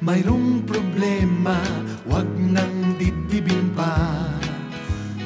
Mayroong problema, wag nang dibdibin pa.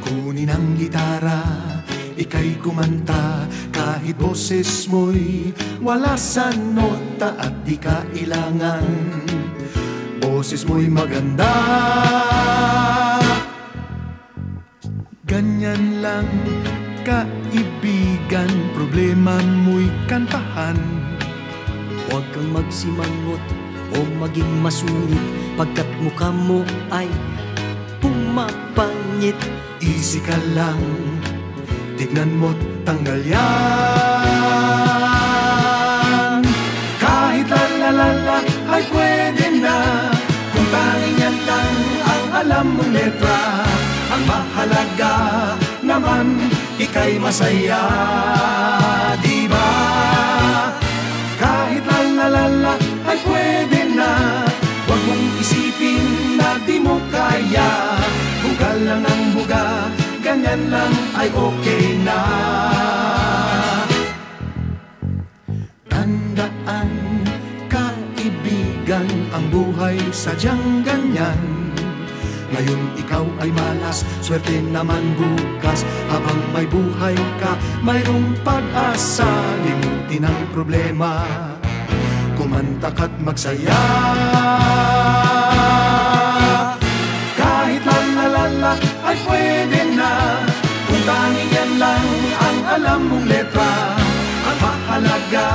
Kunin ang gitara, ika'y kumanta Kahit boses mo'y wala sa nota at di kailangan Boses mo'y maganda. Ganyan lang kaibigan Problema mo'y kantahan. Huwag kang magsimangot o maging masulit Pagkat mukha mo ay pumapangit. Easy ka lang Tignan mo't tanggal yan. Kahit lalalala ay pwede na Kung tanging yan lang ang alam mong letra Ang mahalaga naman ika'y masaya. Di ganyan lang ay okay na. Tandaan, kaibigan, ang buhay sadyang ganyan. Ngayon ikaw ay malas, swerte naman bukas. Habang may buhay ka, mayroong pag-asa Limutin ang problema, kumanta ka't magsaya Lalalala ay pwede na. Kung tanging yan lang ang alam mong letra. Ang mahalaga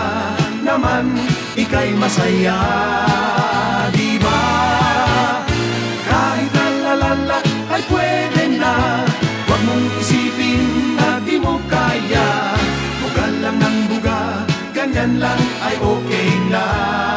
naman ika'y masaya Di ba? Kahit lalalala ay pwede na. Huwag mong isipin na di mo kaya. Bugal lang ng buga, ganyan lang ay okay na